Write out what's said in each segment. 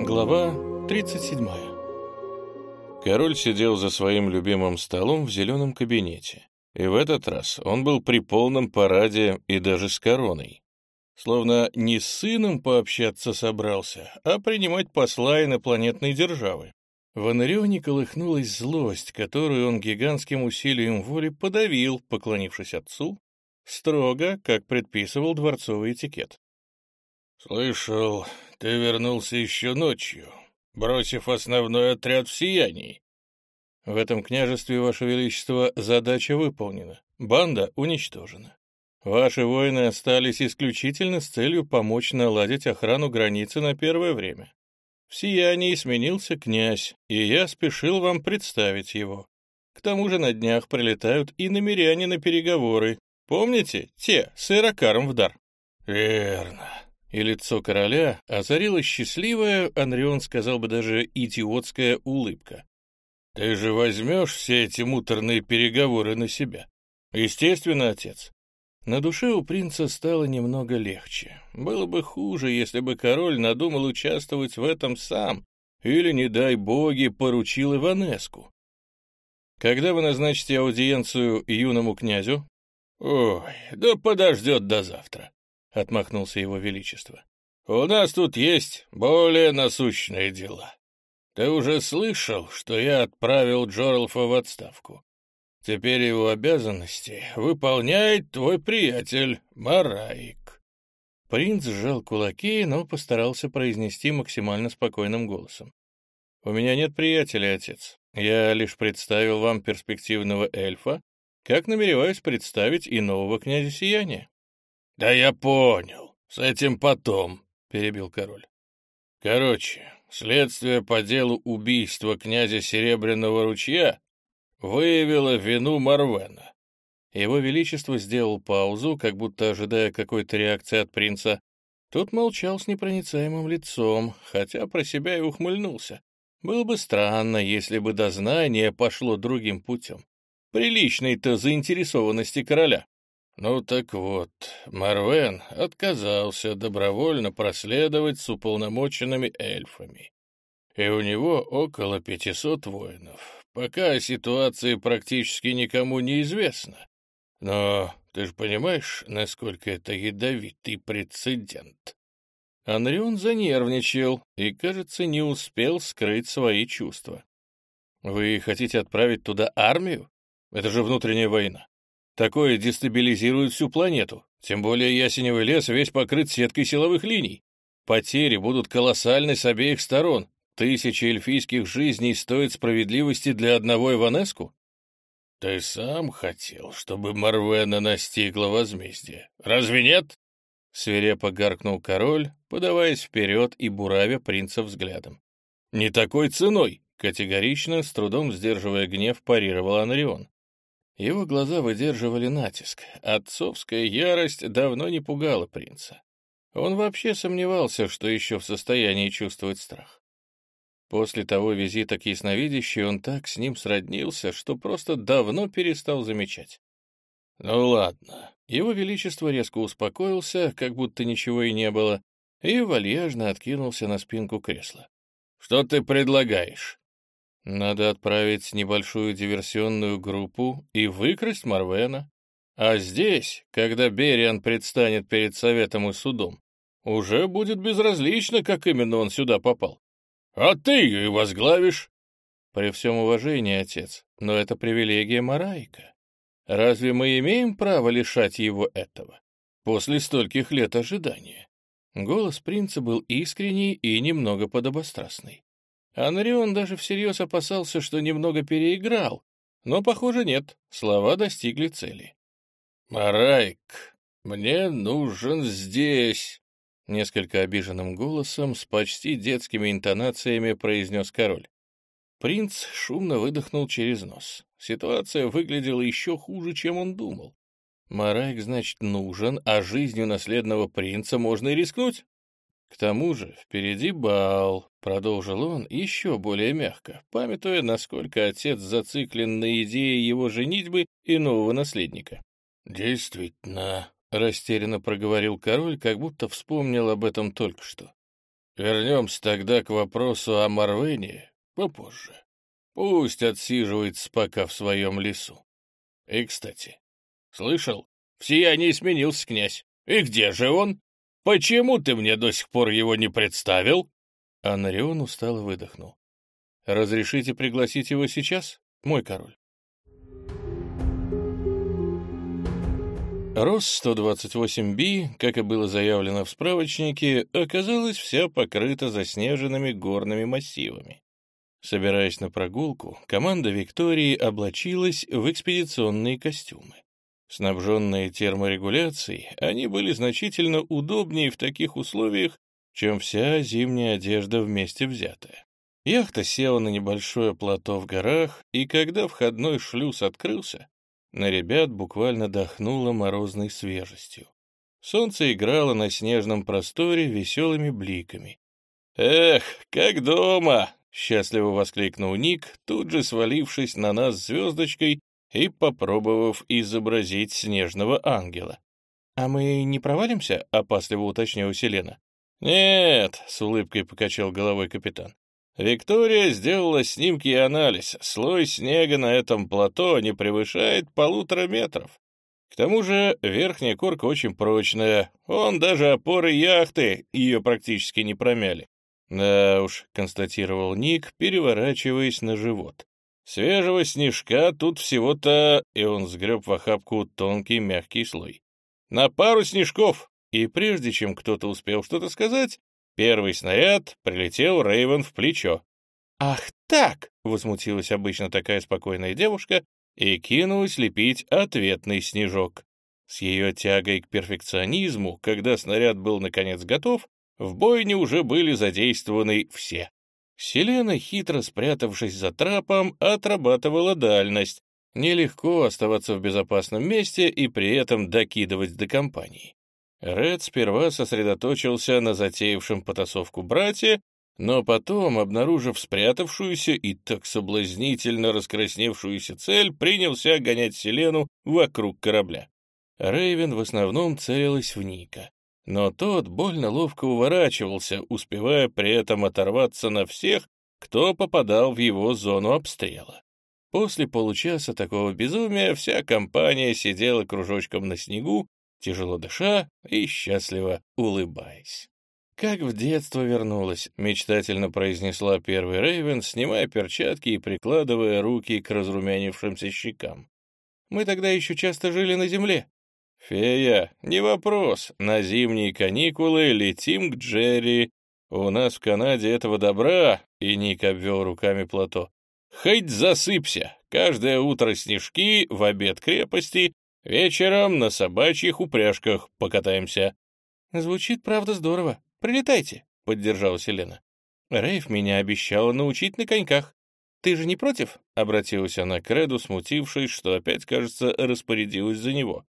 Глава 37 Король сидел за своим любимым столом в зеленом кабинете, и в этот раз он был при полном параде и даже с короной. Словно не с сыном пообщаться собрался, а принимать посла инопланетной державы. В Анарионе колыхнулась злость, которую он гигантским усилием воли подавил, поклонившись отцу, строго, как предписывал дворцовый этикет. «Слышал, ты вернулся еще ночью, бросив основной отряд в сиянии». «В этом княжестве, Ваше Величество, задача выполнена, банда уничтожена. Ваши воины остались исключительно с целью помочь наладить охрану границы на первое время. В сиянии сменился князь, и я спешил вам представить его. К тому же на днях прилетают и намеряне на переговоры. Помните, те, с Иракаром в дар?» «Верно», и лицо короля озарила счастливая, Анрион сказал бы даже идиотская улыбка. «Ты же возьмешь все эти муторные переговоры на себя?» «Естественно, отец». На душе у принца стало немного легче. Было бы хуже, если бы король надумал участвовать в этом сам, или, не дай боги, поручил Иванеску. «Когда вы назначите аудиенцию юному князю?» «Ой, да подождет до завтра», — отмахнулся его величество. «У нас тут есть более насущные дела. Ты уже слышал, что я отправил Джорлфа в отставку. Теперь его обязанности выполняет твой приятель Мараик». Принц сжал кулаки, но постарался произнести максимально спокойным голосом. «У меня нет приятеля, отец. Я лишь представил вам перспективного эльфа, как намереваюсь представить и нового князя Сияния. «Да я понял. С этим потом», — перебил король. «Короче, следствие по делу убийства князя Серебряного ручья выявило вину Марвена». Его Величество сделал паузу, как будто ожидая какой-то реакции от принца. Тот молчал с непроницаемым лицом, хотя про себя и ухмыльнулся. Было бы странно, если бы дознание пошло другим путем. Приличной-то заинтересованности короля. Ну так вот, Марвен отказался добровольно проследовать с уполномоченными эльфами. И у него около пятисот воинов. Пока о ситуации практически никому не известно. Но ты же понимаешь, насколько это ядовитый прецедент. Анрион занервничал и, кажется, не успел скрыть свои чувства. «Вы хотите отправить туда армию? Это же внутренняя война. Такое дестабилизирует всю планету. Тем более ясеневый лес весь покрыт сеткой силовых линий. Потери будут колоссальны с обеих сторон. Тысячи эльфийских жизней стоят справедливости для одного Иванеску? Ты сам хотел, чтобы Марвена настигла возмездие. Разве нет? Свирепо гаркнул король, подаваясь вперед и буравя принца взглядом. «Не такой ценой!» — категорично, с трудом сдерживая гнев, парировал Анрион. Его глаза выдерживали натиск. Отцовская ярость давно не пугала принца. Он вообще сомневался, что еще в состоянии чувствовать страх. После того визита к ясновидящей он так с ним сроднился, что просто давно перестал замечать. «Ну ладно». Его Величество резко успокоился, как будто ничего и не было, и вальяжно откинулся на спинку кресла. «Что ты предлагаешь?» Надо отправить небольшую диверсионную группу и выкрасть Марвена. А здесь, когда Бериан предстанет перед советом и судом, уже будет безразлично, как именно он сюда попал. А ты ее и возглавишь. При всем уважении, отец, но это привилегия Мараика. Разве мы имеем право лишать его этого? После стольких лет ожидания. Голос принца был искренний и немного подобострастный. Анрион даже всерьез опасался, что немного переиграл, но, похоже, нет, слова достигли цели. «Марайк, мне нужен здесь!» Несколько обиженным голосом, с почти детскими интонациями произнес король. Принц шумно выдохнул через нос. Ситуация выглядела еще хуже, чем он думал. Марайк, значит, нужен, а жизнью наследного принца можно и рискнуть. К тому же впереди бал, — продолжил он еще более мягко, памятуя, насколько отец зациклен на идее его женитьбы и нового наследника. «Действительно», — растерянно проговорил король, как будто вспомнил об этом только что. Вернемся тогда к вопросу о Марвене попозже. Пусть отсиживается пока в своем лесу. И, кстати, слышал, в сиянии сменился князь. И где же он? Почему ты мне до сих пор его не представил?» Анарион устало выдохнул. «Разрешите пригласить его сейчас, мой король?» Рос-128-Б, как и было заявлено в справочнике, оказалась вся покрыта заснеженными горными массивами. Собираясь на прогулку, команда Виктории облачилась в экспедиционные костюмы. Снабженные терморегуляцией, они были значительно удобнее в таких условиях, чем вся зимняя одежда вместе взятая. Яхта села на небольшое плато в горах, и когда входной шлюз открылся, на ребят буквально дохнуло морозной свежестью. Солнце играло на снежном просторе веселыми бликами. «Эх, как дома!» — счастливо воскликнул Ник, тут же свалившись на нас звездочкой и попробовав изобразить снежного ангела. «А мы не провалимся?» — опасливо уточнила Селена. «Нет», — с улыбкой покачал головой капитан. «Виктория сделала снимки и анализ. Слой снега на этом плато не превышает полутора метров. К тому же верхняя корка очень прочная. Он даже опоры яхты ее практически не промяли. «Да уж», — констатировал Ник, переворачиваясь на живот. «Свежего снежка тут всего-то...» И он сгреб в охапку тонкий мягкий слой. «На пару снежков!» И прежде чем кто-то успел что-то сказать, первый снаряд прилетел Рейвен в плечо. «Ах так!» — возмутилась обычно такая спокойная девушка и кинулась лепить ответный снежок. С ее тягой к перфекционизму, когда снаряд был наконец готов, в бойне уже были задействованы все. Селена, хитро спрятавшись за трапом, отрабатывала дальность. Нелегко оставаться в безопасном месте и при этом докидывать до компании. Ред сперва сосредоточился на затеявшем потасовку брате, но потом, обнаружив спрятавшуюся и так соблазнительно раскрасневшуюся цель, принялся гонять Селену вокруг корабля. Рейвен в основном целилась в Ника но тот больно ловко уворачивался, успевая при этом оторваться на всех, кто попадал в его зону обстрела. После получаса такого безумия вся компания сидела кружочком на снегу, тяжело дыша и счастливо улыбаясь. «Как в детство вернулась», — мечтательно произнесла первый Рейвен, снимая перчатки и прикладывая руки к разрумянившимся щекам. «Мы тогда еще часто жили на земле, «Фея, не вопрос. На зимние каникулы летим к Джерри. У нас в Канаде этого добра...» И Ник обвел руками плато. «Хоть засыпься. Каждое утро снежки, в обед крепости, вечером на собачьих упряжках покатаемся». «Звучит, правда, здорово. Прилетайте», — поддержала Селена. «Рейв меня обещала научить на коньках. Ты же не против?» — обратилась она к Реду, смутившись, что опять, кажется, распорядилась за него.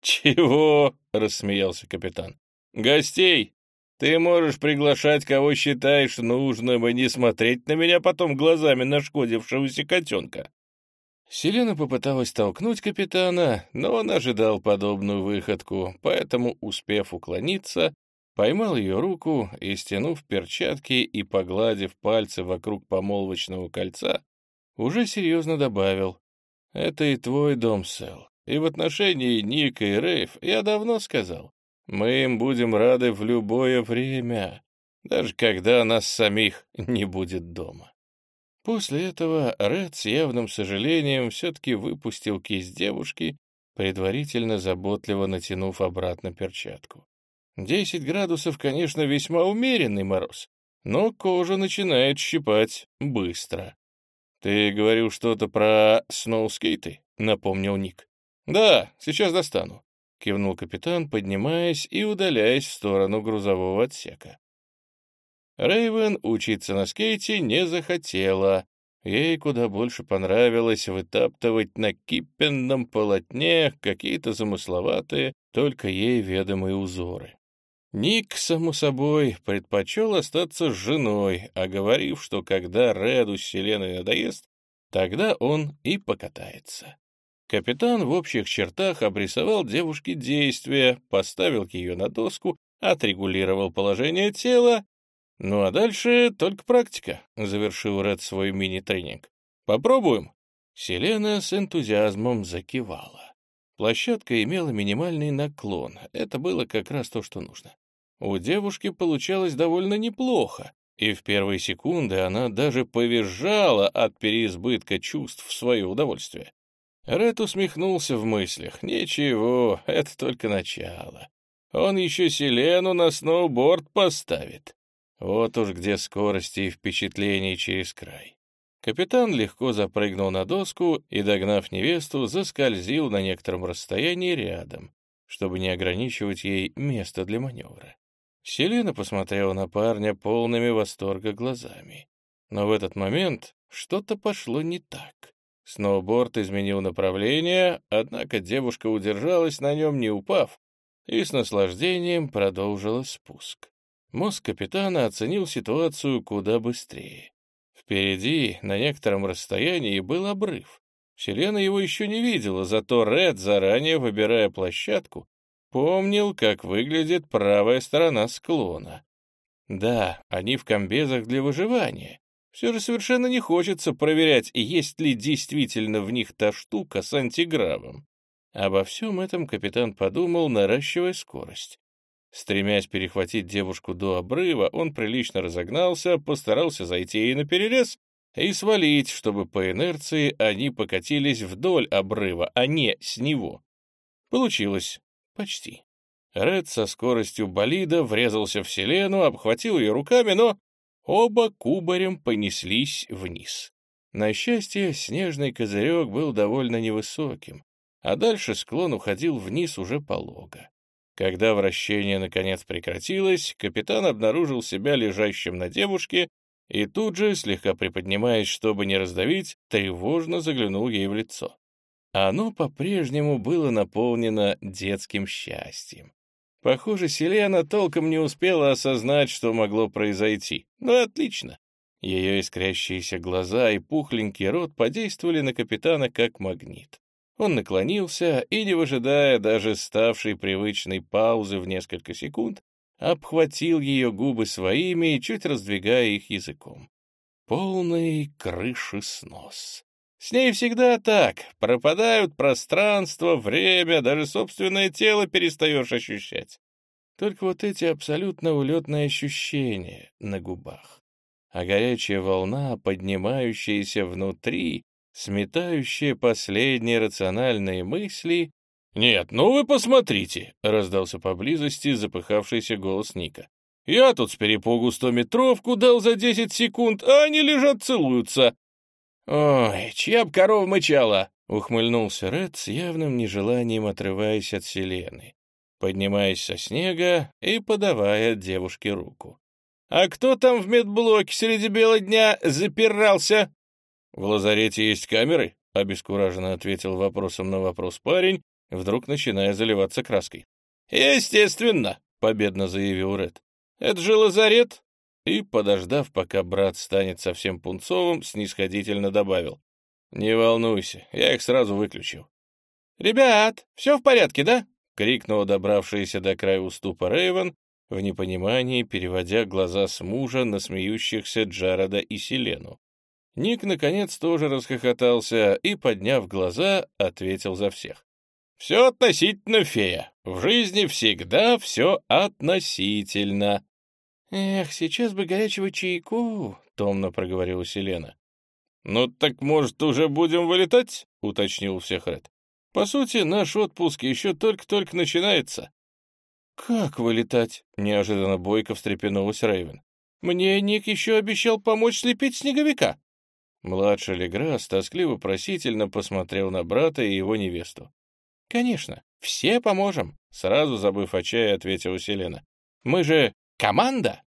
«Чего?» — рассмеялся капитан. «Гостей! Ты можешь приглашать, кого считаешь нужным, и не смотреть на меня потом глазами нашкодившегося котенка». Селена попыталась толкнуть капитана, но он ожидал подобную выходку, поэтому, успев уклониться, поймал ее руку и, стянув перчатки и погладив пальцы вокруг помолвочного кольца, уже серьезно добавил, «Это и твой дом, Сэл. И в отношении Ника и Рейв я давно сказал, мы им будем рады в любое время, даже когда нас самих не будет дома. После этого Ред с явным сожалением все-таки выпустил кисть девушки, предварительно заботливо натянув обратно перчатку. Десять градусов, конечно, весьма умеренный мороз, но кожа начинает щипать быстро. «Ты говорил что-то про сноускейты?» — напомнил Ник. «Да, сейчас достану», — кивнул капитан, поднимаясь и удаляясь в сторону грузового отсека. Рейвен учиться на скейте не захотела. Ей куда больше понравилось вытаптывать на кипенном полотне какие-то замысловатые, только ей ведомые узоры. Ник, само собой, предпочел остаться с женой, оговорив, что когда Реду с Селеной надоест, тогда он и покатается. Капитан в общих чертах обрисовал девушке действия, поставил ее на доску, отрегулировал положение тела. Ну а дальше только практика, завершил Ред свой мини-тренинг. Попробуем. Селена с энтузиазмом закивала. Площадка имела минимальный наклон. Это было как раз то, что нужно. У девушки получалось довольно неплохо, и в первые секунды она даже повизжала от переизбытка чувств в свое удовольствие. Ред усмехнулся в мыслях. «Ничего, это только начало. Он еще Селену на сноуборд поставит. Вот уж где скорости и впечатлений через край». Капитан легко запрыгнул на доску и, догнав невесту, заскользил на некотором расстоянии рядом, чтобы не ограничивать ей место для маневра. Селена посмотрела на парня полными восторга глазами. Но в этот момент что-то пошло не так. Сноуборд изменил направление, однако девушка удержалась на нем, не упав, и с наслаждением продолжила спуск. Мозг капитана оценил ситуацию куда быстрее. Впереди, на некотором расстоянии, был обрыв. Селена его еще не видела, зато Ред, заранее выбирая площадку, Помнил, как выглядит правая сторона склона. Да, они в комбезах для выживания. Все же совершенно не хочется проверять, есть ли действительно в них та штука с антигравом. Обо всем этом капитан подумал, наращивая скорость. Стремясь перехватить девушку до обрыва, он прилично разогнался, постарался зайти ей на перерез и свалить, чтобы по инерции они покатились вдоль обрыва, а не с него. Получилось. Почти. Ред со скоростью болида врезался в Селену, обхватил ее руками, но оба кубарем понеслись вниз. На счастье, снежный козырек был довольно невысоким, а дальше склон уходил вниз уже полого. Когда вращение наконец прекратилось, капитан обнаружил себя лежащим на девушке и тут же, слегка приподнимаясь, чтобы не раздавить, тревожно заглянул ей в лицо. Оно по-прежнему было наполнено детским счастьем. Похоже, Селена толком не успела осознать, что могло произойти. Ну, отлично. Ее искрящиеся глаза и пухленький рот подействовали на капитана как магнит. Он наклонился и, не выжидая даже ставшей привычной паузы в несколько секунд, обхватил ее губы своими, чуть раздвигая их языком. Полный крыши снос. С ней всегда так. Пропадают пространство, время, даже собственное тело перестаешь ощущать. Только вот эти абсолютно улетные ощущения на губах. А горячая волна, поднимающаяся внутри, сметающая последние рациональные мысли... «Нет, ну вы посмотрите!» — раздался поблизости запыхавшийся голос Ника. «Я тут с перепугу стометровку дал за десять секунд, а они лежат целуются. «Ой, чья б корова мычала!» — ухмыльнулся Ред с явным нежеланием отрываясь от Селены, поднимаясь со снега и подавая девушке руку. «А кто там в медблоке среди бела дня запирался?» «В лазарете есть камеры?» — обескураженно ответил вопросом на вопрос парень, вдруг начиная заливаться краской. «Естественно», — победно заявил Ред. «Это же лазарет, и, подождав, пока брат станет совсем пунцовым, снисходительно добавил. «Не волнуйся, я их сразу выключил». «Ребят, все в порядке, да?» — крикнула добравшаяся до края уступа Рейвен, в непонимании переводя глаза с мужа на смеющихся Джарода и Селену. Ник, наконец, тоже расхохотался и, подняв глаза, ответил за всех. «Все относительно, фея. В жизни всегда все относительно». «Эх, сейчас бы горячего чайку», — томно проговорила Селена. «Ну так, может, уже будем вылетать?» — уточнил всех Ред. «По сути, наш отпуск еще только-только начинается». «Как вылетать?» — неожиданно бойко встрепенулась Рейвен. «Мне Ник еще обещал помочь слепить снеговика». Младший Леграс тоскливо-просительно посмотрел на брата и его невесту. «Конечно, все поможем», — сразу забыв о чае, ответила Селена. «Мы же Команда?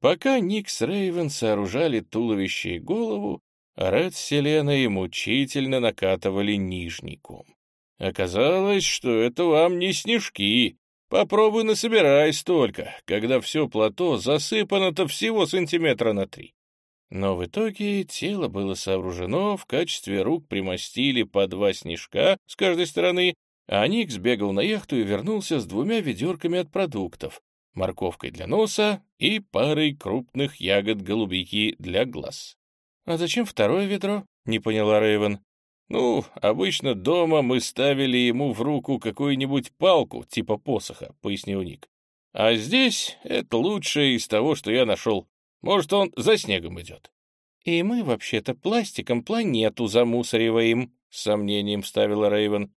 Пока Ник с Рейвен сооружали туловище и голову, Ред с Селеной мучительно накатывали нижний ком. Оказалось, что это вам не снежки. Попробуй насобирай столько, когда все плато засыпано-то всего сантиметра на три. Но в итоге тело было сооружено, в качестве рук примостили по два снежка с каждой стороны, а Ник сбегал на яхту и вернулся с двумя ведерками от продуктов, морковкой для носа и парой крупных ягод голубики для глаз. «А зачем второе ведро?» — не поняла Рэйвен. «Ну, обычно дома мы ставили ему в руку какую-нибудь палку, типа посоха», — пояснил Ник. «А здесь это лучшее из того, что я нашел. Может, он за снегом идет». «И мы вообще-то пластиком планету замусориваем», — с сомнением вставила Рэйвен.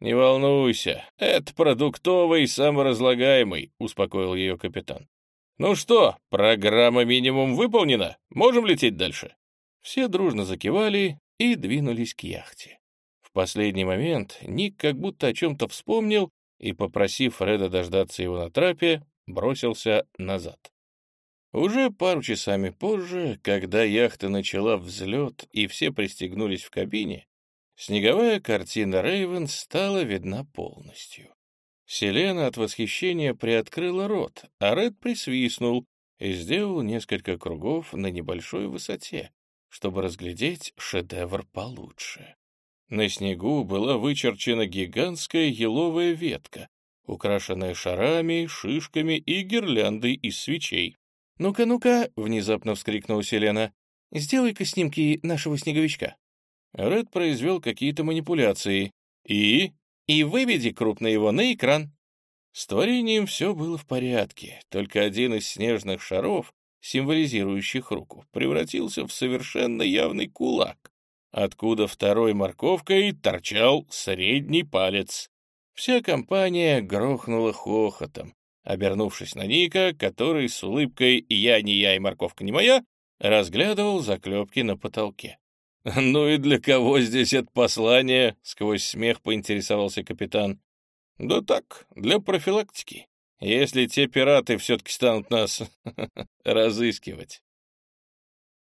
«Не волнуйся, это продуктовый саморазлагаемый», — успокоил ее капитан. «Ну что, программа минимум выполнена? Можем лететь дальше?» Все дружно закивали и двинулись к яхте. В последний момент Ник как будто о чем-то вспомнил и, попросив Фреда дождаться его на трапе, бросился назад. Уже пару часами позже, когда яхта начала взлет и все пристегнулись в кабине, снеговая картина Рейвен стала видна полностью. Селена от восхищения приоткрыла рот, а Ред присвистнул и сделал несколько кругов на небольшой высоте, чтобы разглядеть шедевр получше. На снегу была вычерчена гигантская еловая ветка, украшенная шарами, шишками и гирляндой из свечей. «Ну-ка, ну-ка!» — внезапно вскрикнула Селена. «Сделай-ка снимки нашего снеговичка». Ред произвел какие-то манипуляции. «И?» «И выведи крупно его на экран». С творением все было в порядке, только один из снежных шаров символизирующих руку, превратился в совершенно явный кулак, откуда второй морковкой торчал средний палец. Вся компания грохнула хохотом, обернувшись на Ника, который с улыбкой «я не я и морковка не моя» разглядывал заклепки на потолке. «Ну и для кого здесь это послание?» — сквозь смех поинтересовался капитан. «Да так, для профилактики если те пираты все-таки станут нас разыскивать.